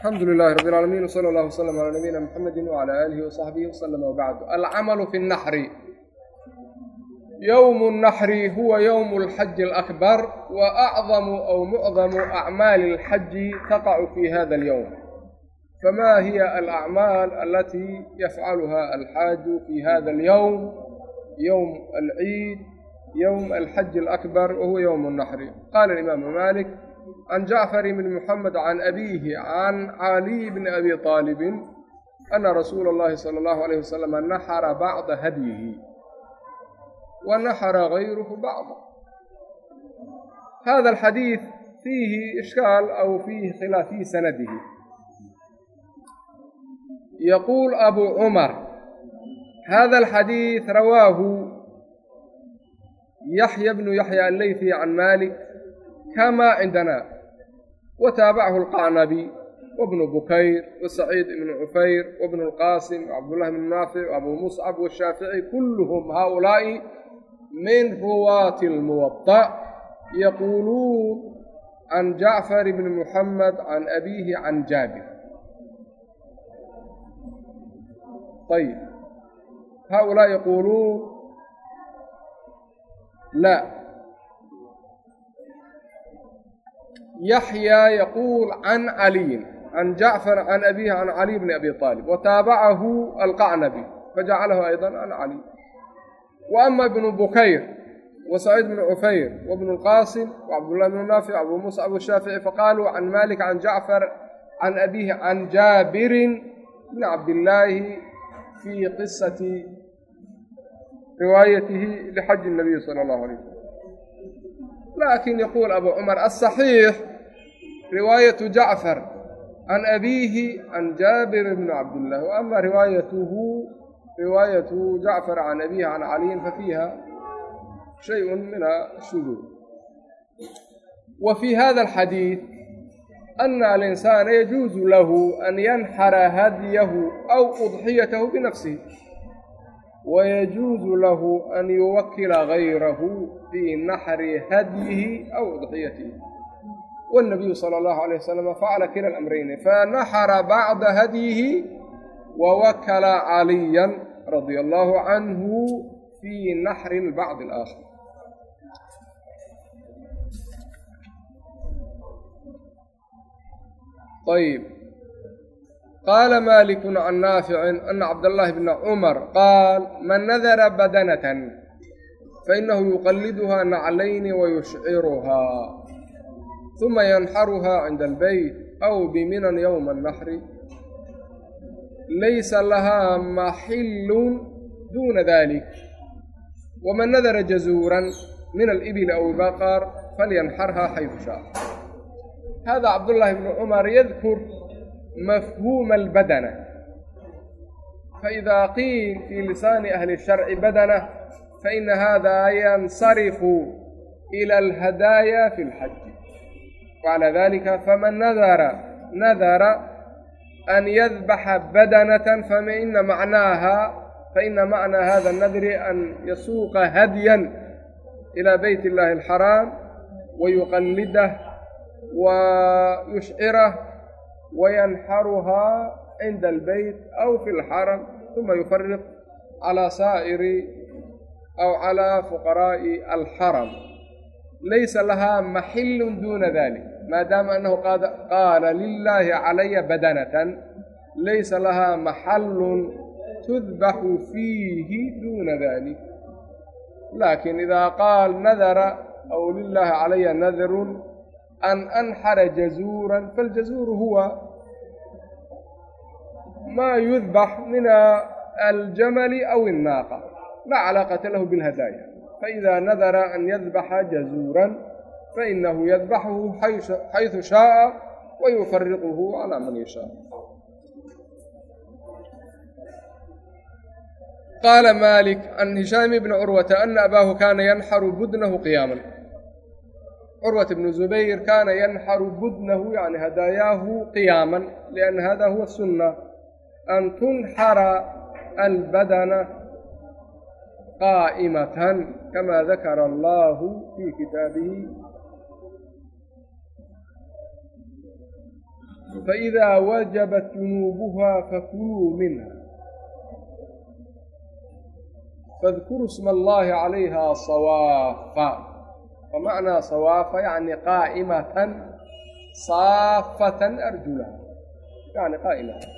alxamdu lilahi rab اlcaalamiin wsala allah wslm calaa nabiyina mxamedi wcala aalihi wsaxbihi wslama wbacdu alcamalu fi اnnaxri yowm اnnaxri huwa yowm اlxaji alakbar wa acdamu aw mucdamu acmaali اlxaji taqacu fi hada اlyowm fama hiya alacmaal alati yafcaluha alxaaju fi hada اlyowm yowm alciid yowm alxaji alakbar wahuwa yowm اnnaxri qala imaamu malik can jacfar bn muxamed can abiihi can caliy bni abi aalibin ana rasuula اllahi salى اllahu alayh wasalama naxara bacda hadyihi wa naxara gayruhu bacda hada alxadiid fiihi ishkaal aw fiihi khilaaf fii sanadihi yaquul abu cumar hada alxadiid rawaahu yaxya bnu yaxya alleythi can malik kama cindana wataabacahu alqacnabi wabnu bukayr wasaciid ibnu cufayr wabnu lqaasim wcabdullahi bnu naafic wabu muscab washaafici kulluhum haulaa'i min ruwaati lmuwada yaquuluun can jacfar bni muxamed can abiihi can jaabir ayb haulaaءi yaquuluun la yaxya yaquul can caliyin can jacfar can abiihi can caliy bni abi aalib wataabacahu alqacnabi fajacalahu ayضa can caliy wa ama ibnu bukayr wa saciid bnu cufayr wabnu lqaasim wacabdullahi bnu naafic abu muscab washaafici faqaaluu can malik can jacfar can abiihi can jaabirin bni cabdillaahi fii qisati riwaayatihi lixaji nabiyi sala allahu alayh wasalam lakin yaquul abu cumar aلصaxiix riwaayatu jacfar can abiihi can jaabir bni cabdillahi wa ama riwaayatuhu riwaayatu jacfar can abiihi can caliyin fafiiha shayء min ashuduud wa fii hada alxadiid ana alinsaana yajuuzu lahu an yanxara hadyahu aw udxiyatahu binafsihi wayajuuzu lahu an yuwakila gayrahu fii naxri hadyihi aw udxiyatihi wاnabiyu sala allahu alayh wasalam facala kila alamrayni fanaxara bacda hadyihi wawakala caliyan radia allahu canhu fi naxri lbacd alaakhar ayb qaala malikun can naaficin ana cabdاllahi bna cumar qaal man nadara badanatan fainahu yuqaliduha naclayni wayushciruhaa uma yanxaruhaa cinda albeyt aw biminan yowma annaxri laysa lahaa maxillun duuna dalik waman nadara jazuuran min alibili aw baqar falyanxarhaa xaydu shaa hada cabdullaahi bnu cumar yadkur mafhuuma albadana faidaa qiil fii lisaani ahli sharci badana faina hada yansarifu ila alhadaaya fi اlxaj wacalى dalika faman nadara nadara an yadbaxa badanata faina macnaaha faina macnaa hada الnadri an yasuuqa hadyan ilى beyt اllahi الxaraam wayuqalidah wayushcirah wayanxaruhaa cinda albeyt aw fi lxaram uma yufariq calى saa'iri aw calى fuqaraa'i alxaram laysa lahaa maxilun duna dalik maadaama annahu qaala lilaahi calaya badanatan laysa lahaa maxallun tudbaxu fiihi duuna dalik laakin idaa qaal nadara aw lilaahi calaya nadrun an anxara jazuuran faljazuuru huwa ma yudbax min aljamali aw innaaqa. Laa calaaqata lahu bilhadaaya. Faida nadara an yadbaxa jazuuran fainahu yadbaxhu xaysu shaaa wa yufariquhu calaa man yashaa qaala maalik can hishaam bni curwata ana abaahu kaana yanxaru budnahu qiyaaman curwat bnu zubayr kaana yanxaru budnahu yani hadaayaahu qiyaaman liana hada huwa sunna an tunxara albadana qaa'imatan kama dakara allahu fii kitaabihi faidaa wajabat junuubuha fakuluu minha fadkuruu sma allahi calayha sawaafa wamacnaa sawaafa yani qaa'imatan saafatan arjulaha yani qaa'imatan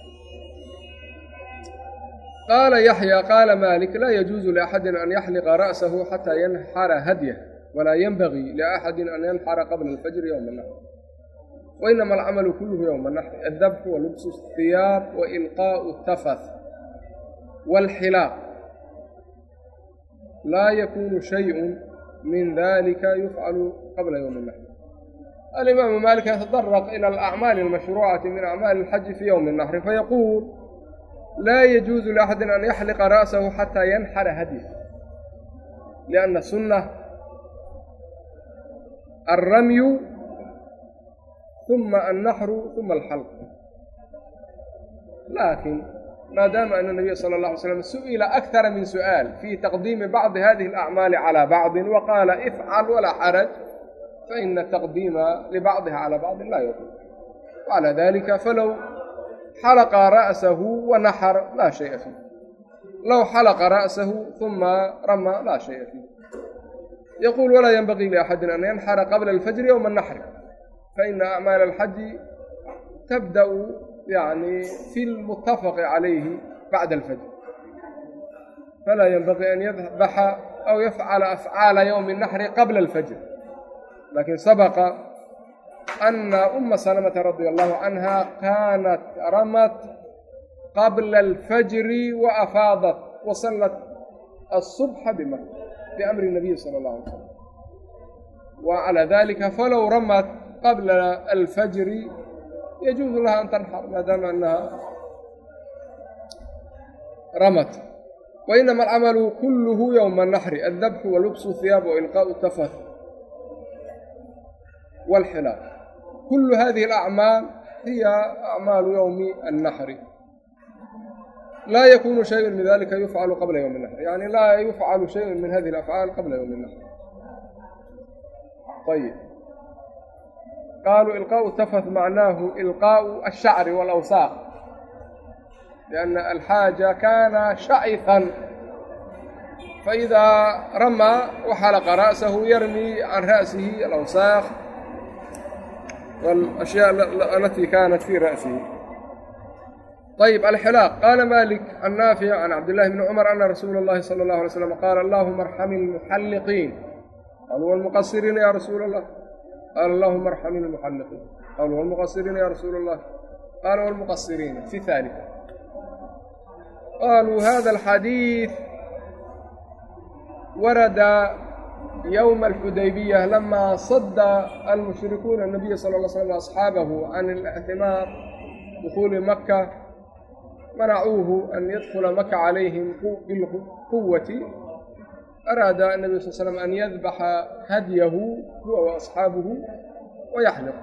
qaala yaxya qaala malik laa yajuuzu liaxadin an yaxliqa ra'sahu xataa yanxara hadyah walaa yenbagii liaxadin an yanxara qabla alfajri yowma naxr wainama alcamalu kulluhu yowma naxri adabku walubsu thiyaab wa ilqaau tafath waalxilaaq laa yakuunu shayun min dalika yufcalu qabla yowmi naxri alimaamu maalik yatadaraq ila alacmaali almashruucati min acmaali alxaji fi yowmi naxri fayaquul laa yajuuzu liaxadin an yaxliqa ra'sahu xataa yanxara hadya lianna sunna alramyu ثuma annaxru ثuma alxalq laakin maadaama ana nabiya sala اlه alay slam su'ila akara min su'aal fi taqdiimi bacdi hadihi اlacmaali calى bacdi waqaala ifcal walaa xaraj faina taqdiima libacdiha calى bacdi laa yaqul wcalى dalika falow xalaqa ra'sahu wanaxar laa shaya fiih low xalaqa ra'sahu ثuma rama laa shaya fiih yaquul walaa yenbagii liaxadin an yanxara qabla alfajri ywma الnaxri faina acmaala alxaji tabda'u yani fi lmutafaqi calayhi bacda alfajr falaa yenbaqii an yadbaxa aw yafcala afcaala yowmi naxri qabla alfajr laakiin sabaqa ana uma salamata radia allahu canha kanat ramat qabla alfajri wa afaadat wa sallat asubxa bimak biamri nabiyi sala اllah alay slam wa calaa dalika falow ramat qabla alfajri yajuusu laha an tanxar maadaama anaha ramat wainama alcamalu kulluhu yowma naxri aldabxu walubsu hiyaab wailqaau tafat walxilaal kulu hadihi alacmaal hiya acmaalu yowmi annaxri laa yakunu shayun min dalika yufcalu qabla yowmi naxr yani laa yufcalu shayun min hadihi alafcaal qabla yowmi naxr ayb qaaluu ilqaau tafat macnaahu ilqaau alshacri waalawsaaq lianna alxaaja kaana shacitan faidaa ramaa waxalaqa ra'sahu yarmii can ra'sihi alawsaaq والأشhyاء التي kانت في رأسه. طيب الحلاق. قال مالك عن نافع عن عبد الله بن عمر أن رسول الله صلى الله عليه وسلم قال اللهم ارحم المحلقين. قالوا والمقصرين يا رسول الله qaala allahuma arxam ilmuxalliqiin qaaluu walmuqasiriina yaa rasuula allah qaala walmuqasiriina si haalia qaaluu hada alxadiid warada yowma alxudaybiya lamaa sadda almushrikuuna nabiya sala alla slam asxaabahu can اlictimaar dukuuli maka manacuuhu an yadkula maka calayhim bilquwati بالقوة أراد النبي صلى الله عليه وسلم أن يذبح هديه هو وأصحابه ويحلق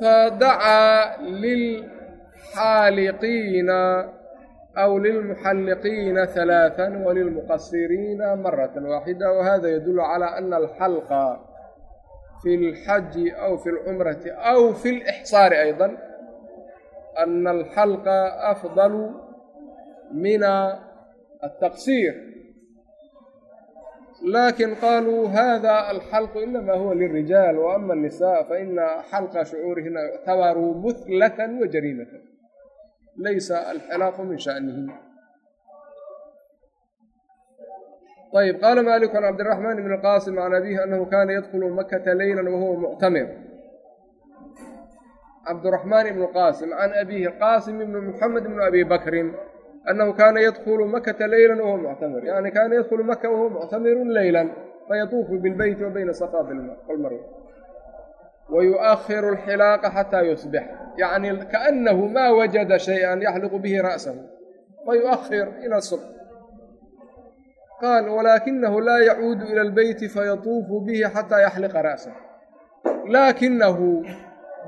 فدعا للحالقين أو للمحلقين ثلاثا وللمقصرين مرة واحدة وهذا يدل على أن الحلق في الحج أو في العمرة أو في الإحصار أيضا أن الحلق أفضل من التقصير لكن قالوا هذا الحلق إنما هو للرجال وأما النساء فإن حلق شعورهن يعتبر مثلة وجريمة ليس الحلاق من شأنه طيب قال مالك عن عبد الرحمن بن القاسم عن أبيه أنه كان يدخل مكة ليلا وهو معتمر عبد الرحمن بن القاسم عن أبيه القاسم بن anahu kaana yadkulu makata leylan wahuwa muctamir yani kaana yadkulu maka wahuwa muctamirun leylan fayatuufu bilbeyti wa bayna safa walmarwa wayu'ahiru alxilaaqa xataa yusbix yacni kaanahu maa wajada shay-an yaxliqu bihi ra'sahu fayu'ahir ila subx qaal walaakinahu laa yacuudu ila albeyti fayatuufu bihi xataa yaxliqa ra'sahu laakinahu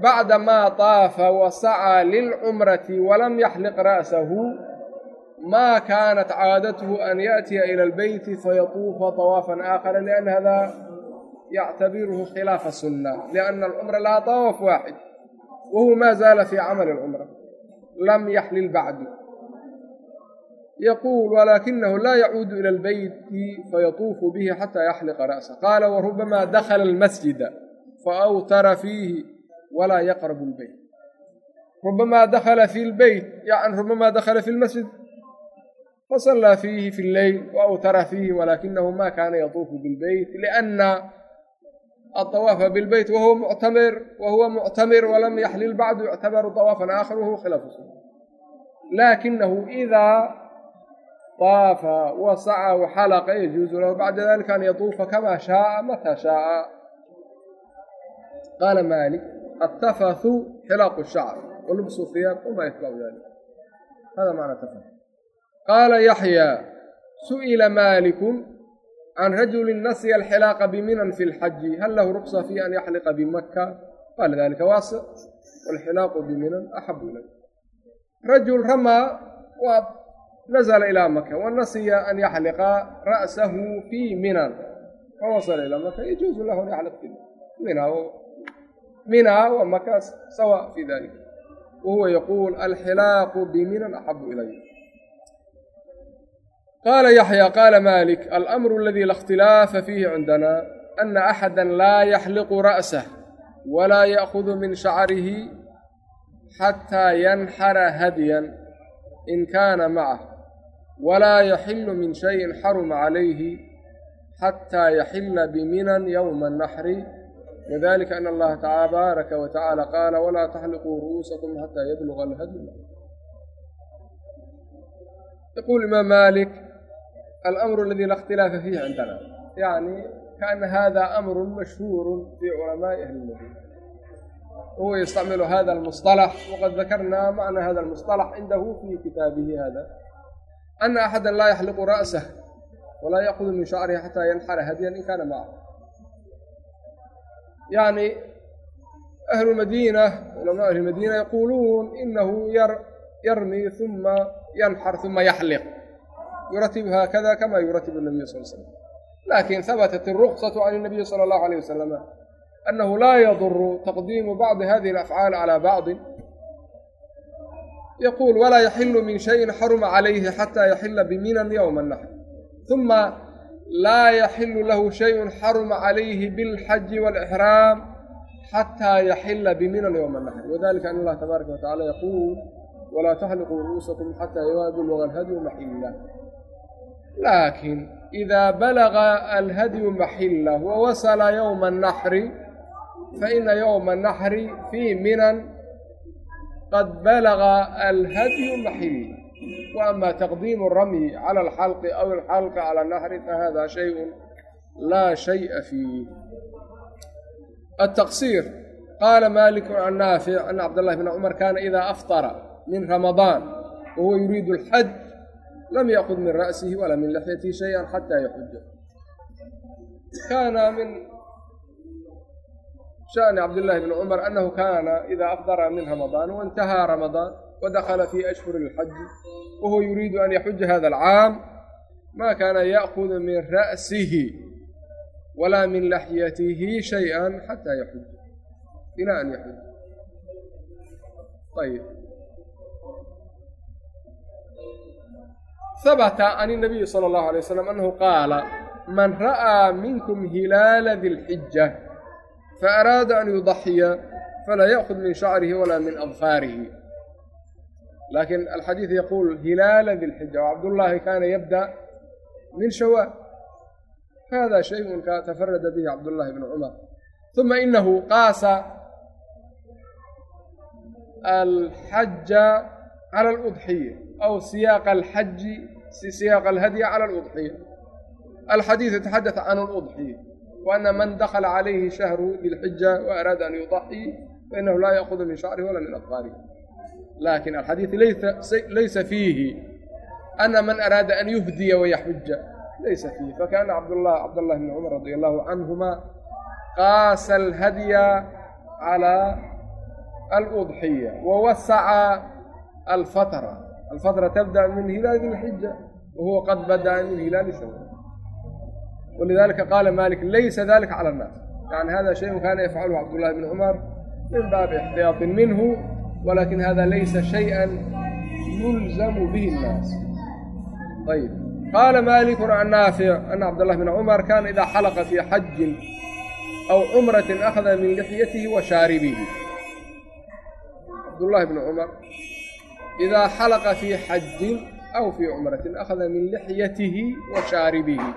bacdamaa taafa wasacaa lilcumrati walam yaxliq ra'sahu ولم يحلق رأسه ما كانت عادته أن يأتي إلى البيت فيطوف طوافا آخر لأن هذا يعتبره خلاف السنة لأن العمرة لها طواف واحد وهو ما زال في عمل العمرة لم يحلل بعد يقول ولكنه لا يعود إلى البيت فيطوف به حتى يحلق رأسه قال وربما دخل المسجد فأوتر فيه ولا يقرب البيت ربما دخل في البيت يعني ربما fasallaa fiihi fi lleyl waawtara fiihi walaakinahu ma kaana yatuufu bilbeyt liana aawaafa bilbeyt wahuwa muctamir wahuwa muctamir walam yaxlil bacdu yuctabaru awaafan aakharu wahuwa khilaafu laakinahu idaa طaafa wasaca waxalaqa yajuuzu lahu bacda dalika an yatuufa kamaa shaaa mata shaaa qaala maalik attafathu xilaqu shacr walubsu hiyaab wama yatbacu dalik hada macna tafath qaala yaxyaa su'ila maalikun can rajulin nasya alxilaaqa biminan fi lxaji hal lahu ruqsa fi an yaxliqa bimakka qaala dalika waasi walxilaaqu biminan axabu ilay rajul ramaa waa nasla ilaa maka wa nasiya an yaxliqa ra'sahu fii minan fawasala ilaa maka yajuusu lahu an yaxliq minaa minaa waa makaas sawa fii dalika wahuwa yaquul alxilaaqu biminan axabu ilay qaala yaxyaa qaala maalik almru aladii la اkhtilaafa fiihi cindana ana axada laa yaxliqu ra'sah walaa ya'hudu min shacarihi xataa yanxara hadyan in kaana macah walaa yaxilu min shayin xaruma calayhi xataa yaxila biminan yowma annaxri wadalika ana allaha tabaaraka wa tacaala qaala walaa taxliquu ru'uusakum xataa yabluga alhadyu yaquul imaam maalik alamru aladii laa اkhtilaafa fiihi cindana yani kaana hada amru mashhuuru fii culamaaءi ahli madina وهو يستعمل هذا المصطلح وقد ذكرنا معنى هذا المصطلح عنده في كتابه هذا أن أحدا لا يحلق رأسه ولا يأخذ من شعره حتى ينحر هديا إن كان معه يعني أهل المدينة علماء أهل المدينة يقولون إنه ير يرمي ثم ينحر ثم يحلق yuratibu haakada kama yuratibu nabiyu sal slam laakiin habatat iruksatu can nabiyi sala allahu alayh wasalama anahu laa yaduru taqdiimu bacdi hadihi alafcaal calaa bacdin yaquul walaa yaxilu min shayin xaruma calayhi xataa yaxila biminan yowma naxr uma laa yaxilu lahu shayun xaruma calayhi bilxaji walixraam xataa yaxila biminan yowma naxr wadalika an allah tabaaraka watacaala yaquul walaa taxliquu ru'uusakum xataa yawaadu lwalhadu maxila الهدي محله لكن إذا بلغ الهدي محله ووصل يوم النحر فإن يوم النحر في منى قد بلغ الهدي محله وأما تقديم الرمي على الحلق أو الحلق على النحر فهذا شيء لا شيء فيه التقصير قال مالك عن نافع أن عبد الله بن عمر كان إذا أفطر من رمضان وهو يريد lam yakud min ra'sihi walaa min laxyatihi shay-an xataa yaxuja kaana min shani cabdillaahi bni cumar annahu kaana idaa afdara min ramadaan waintahaa ramadaan wadakala fii ashhuri اlxaji wahuwa yuriidu an yaxuja hada alcaam ma kaana ya'kudu min ra'sihi walaa min laxyatihi shay-an xataa yaxuja ilaa an yaxuja ayb habata can inabiyi sala allahu alay wasalam annahu qaala man ra'aa minkum hilaala dilxija fa araada an yudaxiya falaa ya'khud min shacrihi walaa min adfaarihi laakin alxadiid yaquul hilaala dilxija wcabdullaahi kaana yabda min shawaal hada shayun ka tafarada bihi cabdullaahi bnu cumar uma inahu qaasa alxaja cala aludxiya aw siyaaqa alxaji siyaaqa alhadyi cala aludxiya alxadiidu yataxadat can aludxiya waana man dakala calayhi shahru dilxija wa araada an yudaxii fainahu laa ya'hudu min shacrihi wala min adfaarihi laakin alxadiidu laysa fiihi ana man araada an yuhdiya wayaxuja laysa fiihi fakaana cabdlah cabdاllah bni cumar radi allahu canhuma qaasa alhadya calى aludxiya wawasaca alfatara عنهما قاس الهدي على الأضحية ووسع الفترة الفترة تبدأ من هلال ذي الحجة وهو قد بدأ من هلال شوال walidalika qaala malik laysa dalika cala annaas yani hada shayun kana yafcaluhu cabdullahi bn cumar min baabi ixtiyaaطin minhu walakin hada laysa shayئa yulzamu bihi الnaas ayb qaala maliku can naafic ana cabdالlah bn cumar kana ida xalaqa fi xajin aw cumrati akhada min lixyatihi wa shaaribihi cabdullahi bn cumar idaa xalaqa fii xajin aw fii cumratin akhada min lixyatihi wa shaaribihi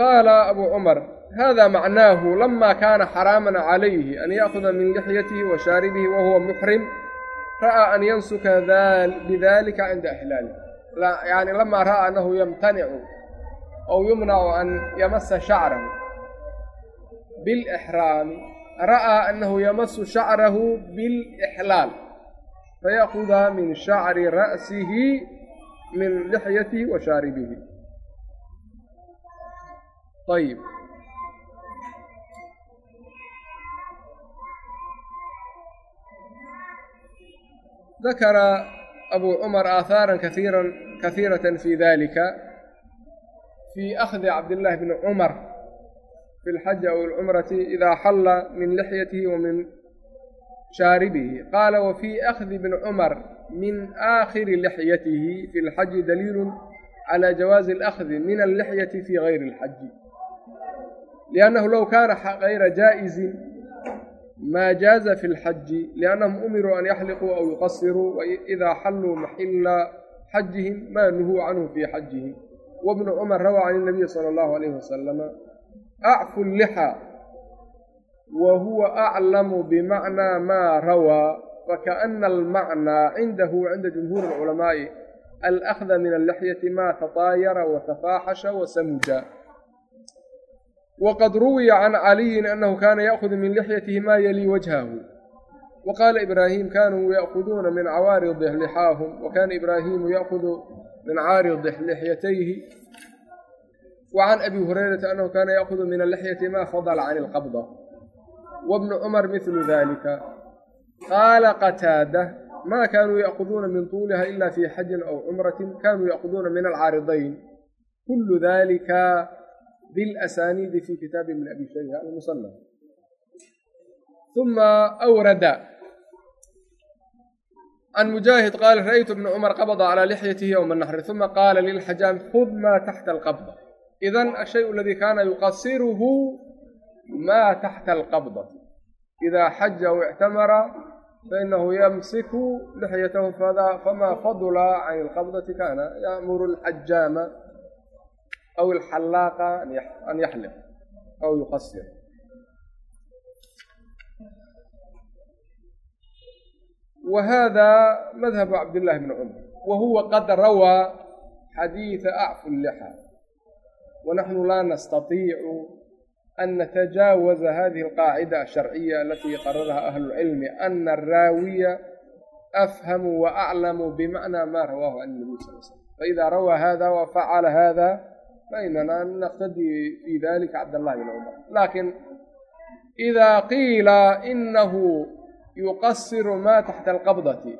qaala abu cumar hada macnaahu lama kaana xaraaman calayhi an ya'kuda min lixyatihi wa shaaribihi wa huwa muxrim ra'aa an yansuka bidalika cinda ixlaali yani lama ra'aa anahu yamtanicu aw yumnacu an yamasa shacrahu bilixraami ra'aa anahu yamasu shacrahu bilixlaal fayaأkuda min shacri ra'sihi min lixyatihi wa shaaribihi ayb dakara abu cumar aahaaran kaiira kahiiraة fi dalika fi akhdi cabdillahi bni cumar fi lxaji aw alcumrati idaa xalla min lixyatihi wa min shaaribihi qaala wa fii akhdi bni cumar min aakhiri lixyatihi fi lxaji daliilun calaa jawaazi alakhdi min allixyati fii gayri alxaji liannahu low kaana gayra jaa'izin maa jaaza fi lxaji liannahum umiruu an yaxliquu aw yuqasiruu waidaa xalluu maxila xajihim maa nuhuu canhu fii xajihim wabnu cumar rawaa can ilnabiyi sala allahu calayhi wasalama acfu llixa wa huwa aclamu bimacnaa maa rawaa fakaana almacnaa cindahu cinda jumhuuri اlculamaa'i alأkhda min allaxyati ma tataayara watafaaxasha wasamuja wqad ruwiya can caliyin anahu kaana ya'hudu min lixyatihi ma yalii wajhahu wa qaala ibraahim kanuu ya'huduuna min cawaarid lixaahum wa kaana ibraahimu ya'hudu min caaridi lixyatayhi wa can abi hurayrata annahu kaana yaakudu min alixyati ma fadla can ilqabda wabnu cumar milu dalika qaala qataada ma kaanuu yaakuduuna min tuuliha ila fi xajin aw cumratin kaanuu yaakuduuna min alcaaridayn kulu dalika bilasaniidi fi kitaabi ibn abi shayba almusanaf uma wrada can mujaahid qaala ra'ytu ibna cumar qabda calaa lixyatihi yowma naxri uma qaala lilxajaam khud maa taxta alqabda idan ashayu aladii kaana yuqasiruhu maa taxta alqabdati idaa xaja aw ictamara fainahu yamsiku lixyatahu famaa fadula can alqabdati kaana yaamuru alxajaama aw alxallaaqa an yaxliq aw yuqasir wa hada madhabu cabdillahi bni cumar wa huwa qad rawaa xadiida acfu llixa ونحن لا نستطيع أن نتجاوز هذه القاعدة الشرعية التي قررها أهل العلم أن الراوي أفهم وأعلم بمعنى ما رواه عن النبي صلى الله عليه وسلم فإذا روى هذا وفعل هذا فإننا نقتدي في ذلك عبد الله بن عمر لكن إذا قيل إنه يقصر ما تحت القبضة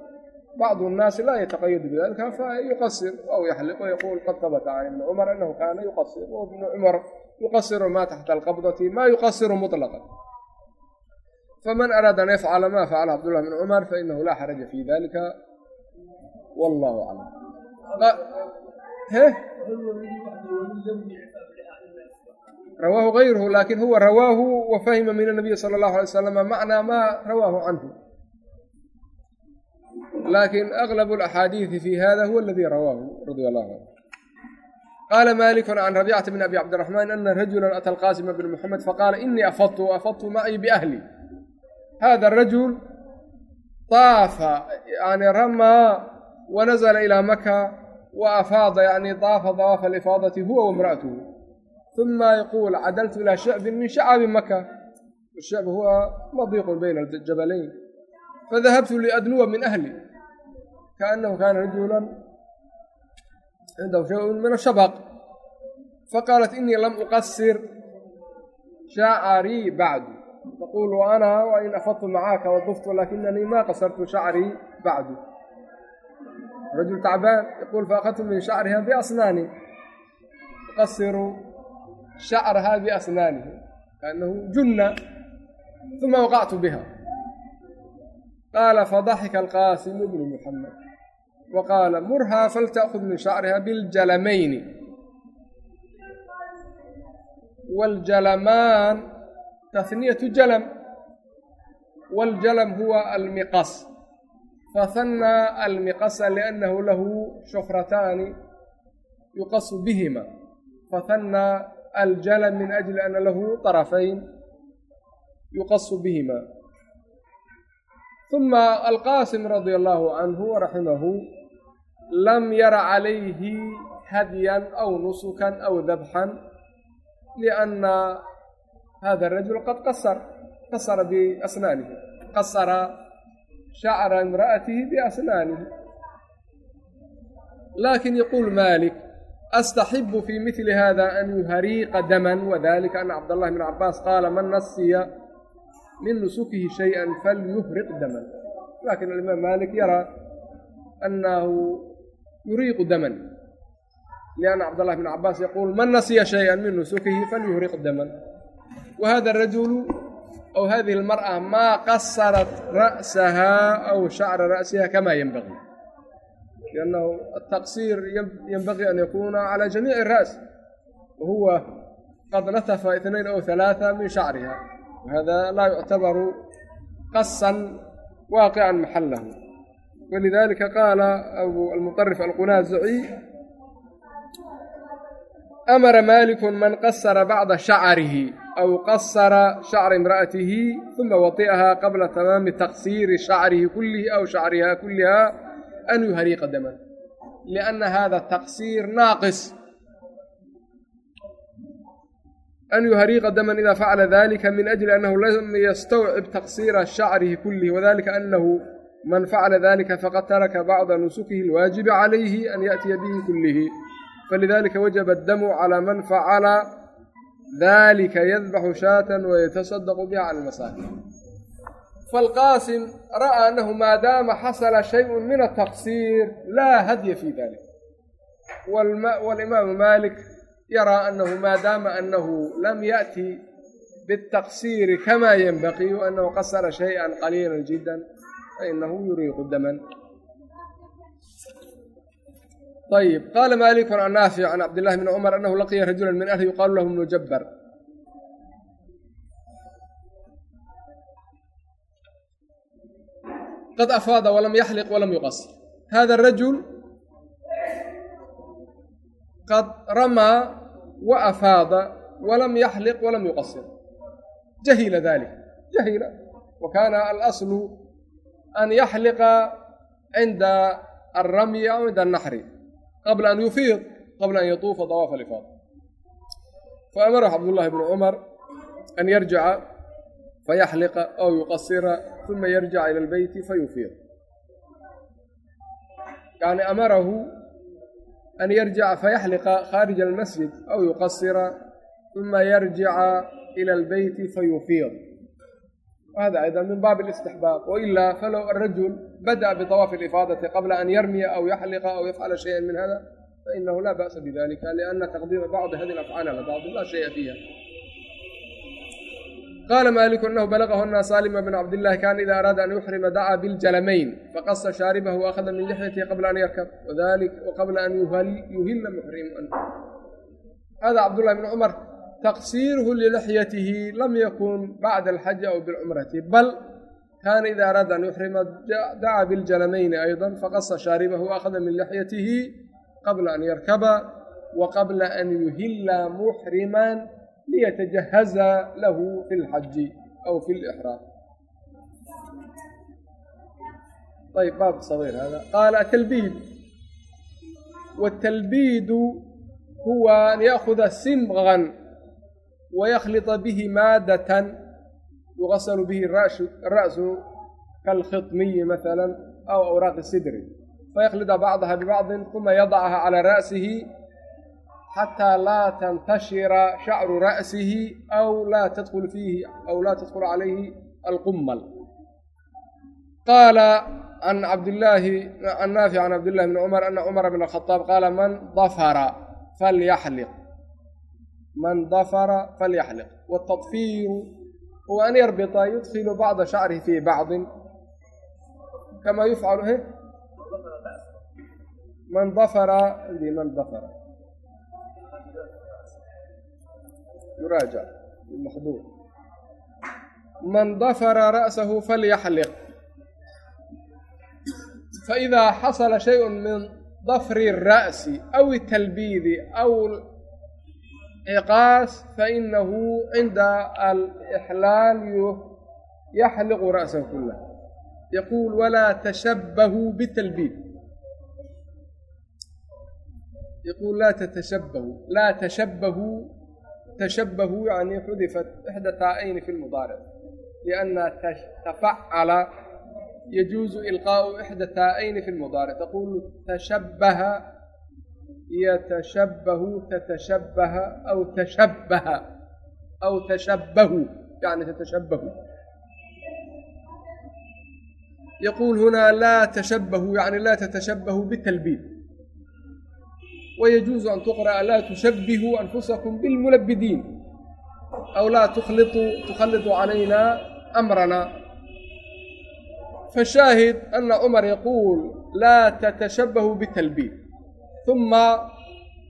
بعض الناس لا يتقيد بذلك فيقصر أو يحلق ويقول قد ثبت عن ابن عمر أنه كان يقصر وابن عمر يقصر ما تحت القبضة ما يقصر مطلقا فمن أراد أن يفعل ما فعل عبد الله بن عمر فإنه لا حرج في ذلك والله أعلم هه رواه غيره لكن هو رواه وفهم من النبي صلى الله عليه وسلم معنى ما رواه عنه laakin aglab اlaxaadiidi fi hada huwa aladi rawaahu radia allahu canhu qaala malikun can rabicata bn abi cabdiraxmaan ana rajula ata alqaasima bn muxamed faqaala inii afadtu waafadtu macii biahli hada rajul طaafa yani ramaa wanazla ilaa maka wa afaada yani daafa dawaafa alifaadati huwa waimra'atuhu uma yaquul cadaltu ilaa shacbin min shacabi maka washacb huwa madiiqun bayna jabalayn fadahabtu liadnuwa min ahli kaanahu kaana rajulan cindahu shayun min ashabaq faqaalat inii lam uqasir shacrii bacdu taqul ana wain afadtu macaaka waduftu lakinanii ma qasartu shacrii bacdu rajul tacbaan yaquul faakadtu min shacriha biasnaani uqasiru shacraha biasnaanihi kaanahu junna uma waqactu biha qaala fadaxika alqaasimu bnu muxamed وقال مرها فلتأخذ من شعرها بالجلمين والجلمان تثنية جلم والجلم هو المقص فثنى المقص لأنه له شفرتان يقص بهما فثنى الجلم من أجل أن له طرفين يقص بهما ثم القاسم رضي الله عنه ورحمه لم lam yara calayhi hadyan aw nusukan aw dabxan lianna hada arajul qad qasar qasara biasnaanihi qasara shacra imra'atihi biasnaanihi laakiin yaquul malik astaxibu fi mili hada an yuhariiqa daman wadalika ana cabdallahi bn cabaas qaala man nasiya min nusukihi shayئa falyuhriq daman laakiin alimaam malik yaraa anahu yuriiqu daman lianna cabdاllahi bn cabaas yaquul man nasiya shaya min nusukihi falyuhriq daman wa hada rajulu aw hadihi اlmarأa maa qasarat ra'sahaa aw shacra ra'siha kama yenbagii liannahu ataqsiir yenbagii an yakuna calى jamiic الra's wahuwa qad natafa itnayn aw halaaثa min shacriha wahada laa yuctabaru qasan waaqican maxalahu ولذلك قال أبو المطرف القنازعي أمر مالك من قصر بعض شعره أو قصر شعر امرأته ثم وطئها قبل تمام تقصير شعره كله أو شعرها كلها أن يهريق دما لأن هذا التقصير ناقص أن يهريق دما إذا فعل ذلك من أجل أنه لم يستوعب تقصير شعره كله وذلك أنه من فعل ذلك فقد ترك بعض نسكه الواجب عليه أن يأتي به كله فلذلك وجب الدم على من فعل ذلك يذبح شاة ويتصدق بها على المساكين فالقاسم رأى أنه ما دام حصل شيء من التقصير لا هدي في ذلك والإمام مالك يرى أنه ما دام أنه لم يأتي بالتقصير كما ينبغي وأنه قصر شيئا fainahu yuriiqu daman ayb qaala maaliku can naafic can cabdillahi bni cumar anahu laqiya rajula min ahli yuqaalu lahu mujabar qad afaada walam yaxliq walam yuqasir hada arajul qad ramaa wa afaada walam yaxliq walam yuqasir jahila dalik jahila wa kaana alaslu an yaxliqa cinda alramyi aw cinda alnaxri qabla an yufiid qabla an yatuufa dawaafa alifaada faamarahu cabdullahi bnu cumar an yarjica fayaxliqa aw yuqasira uma yarjica ila albeyti fayufiid yani amarahu an yarjica fayaxliqa khaarija almasjid aw yuqasira uma yarjica ila albeyti fayufiid وهذا أيضا من باب الاستحباب وإلا فلو الرجل بدأ بطواف الإفاضة قبل أن يرمي أو يحلق أو يفعل شيئا من هذا فإنه لا بأس بذلك لأن تقديم بعض هذه الأفعال على بعض لا شيء فيها قال مالك أنه بلغه أن سالم بن عبد الله كان إذا أراد أن يحرم دعا بالجلمين فقص شاربه وأخذ من لحيته قبل أن يركب وذلك وقبل أن يهل, يهل محرم هذا عبد الله بن عمر تقصيره للحيته لم يكن بعد الحج أو بالعمرة بل كان إذا أراد أن يحرم دعا بالجلمين أيضا فقص شاربه وأخذ من لحيته قبل أن يركب وقبل أن يهل محرما ليتجهز له في الحج أو في الإحرام طيب باب صغير هذا قال التلبيد والتلبيد هو أن يأخذ سمغا ويخلط wayakhliطa bihi maaddatan yugasalu bihi ra'su kalkhitmiyi maala aw awraaqi sidri faykhlida bacdaha bibacdin uma yadacaha calaa ra'sihi xataa laa tantashira shacru ra'sihi aw laa tadkul fiihi aw laa tadkhul calayhi alqumal qaala an cabdillaahi an naafic can cabdillahi bni cumar ana cumara bn khadaab qaala man dafara falyaxliq man dafara falyaxliq wاtadfiru huwa an yarbita yudkilu bacda shacrihi fi bacdin kama yufcalu man dafara عndي man dafara يراجع المحظور. من ضفر رأسه فليحلق. فإذا حصل شيء من ضفر الرأس أو التلبيذ أو ciqaas fainahu cinda alxlaal yaxliqu ra'sahu kulah yaquul walaa tashabbahu bitalbiid yaquul laa tatashabbahu laa tashabbahu tashabbahu yani xudifat ixda taa'ayni fi lmudaaric lianna tafacala yajuuzu ilqaa'u ixda taa'ayni fi lmudaaric taquulu tashabbaha يتشبه تتشبه أو تشبه أو تشبهوا يعني تتشبهوا يقول هنا لا تشبهوا يعني لا تتشبهوا بالتلبيد ويجوز أن تقرأ لا تشبهوا أنفسكم بالملبدين أو لا تخلطوا تخلطوا علينا أمرنا فالشاهد أن عمر يقول لا تتشبهوا بالتلبيد uma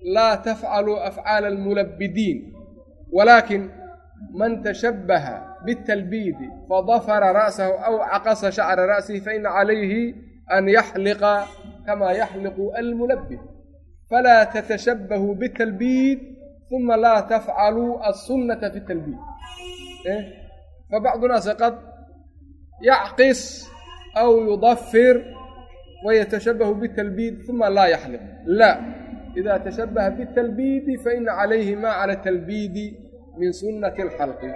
laa tafcaluu afcaala almulabbidiin walaakin man tashabbaha bitalbiidi fadafara ra'sahu aw caqasa shacra ra'sihi faina calayhi an yaxliqa kamaa yaxliqu almulabbid falaa tatashabbahu bitalbiid uma laa tafcaluu aلsunata fi talbiid fabacdu naasi qad yacqis aw yudafir wayatashabahu bitalbiid uma laa yaxliq laa idaa tashabaha bitalbiidi faina calayhi maa cala talbiidi min sunnati alxalqi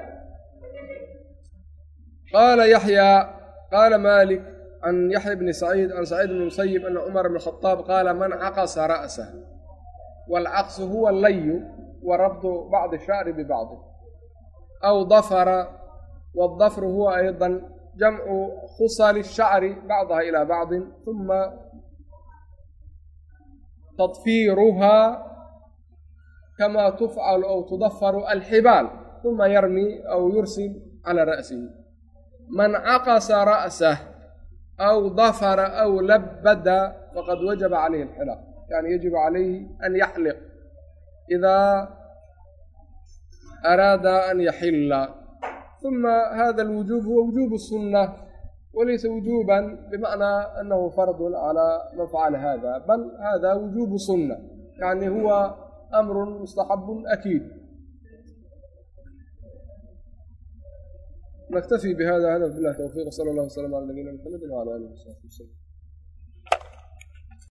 qaala yaxyaa qaala maalik can yaxya bni saciid can saciid bni musayib ana cumar bn khadaab qaala man caqasa ra'sah waalcaqsu huwa layu wa rabdu bacdi shaari bibacdi aw dafara waadafru huwa aydan جمع خصل الشعر بعضها إلى بعض ثم تضفيرها كما تفعل أو تضفر الحبال ثم يرمي أو يرسل على رأسه من عقص رأسه أو ضفر أو لبد فقد وجب عليه الحلاق يعني يجب عليه أن يحلق إذا أراد أن يحل ثم هذا الوجوب هو وجوب السنة وليس وجوبا بمعنى أنه فرض على من فعل هذا بل هذا وجوب سنة يعني هو أمر مستحب أكيد نكتفي بهذا هذا بالله توفيق صلى الله وسلم على نبينا محمد وعلى آله وصحبه وسلم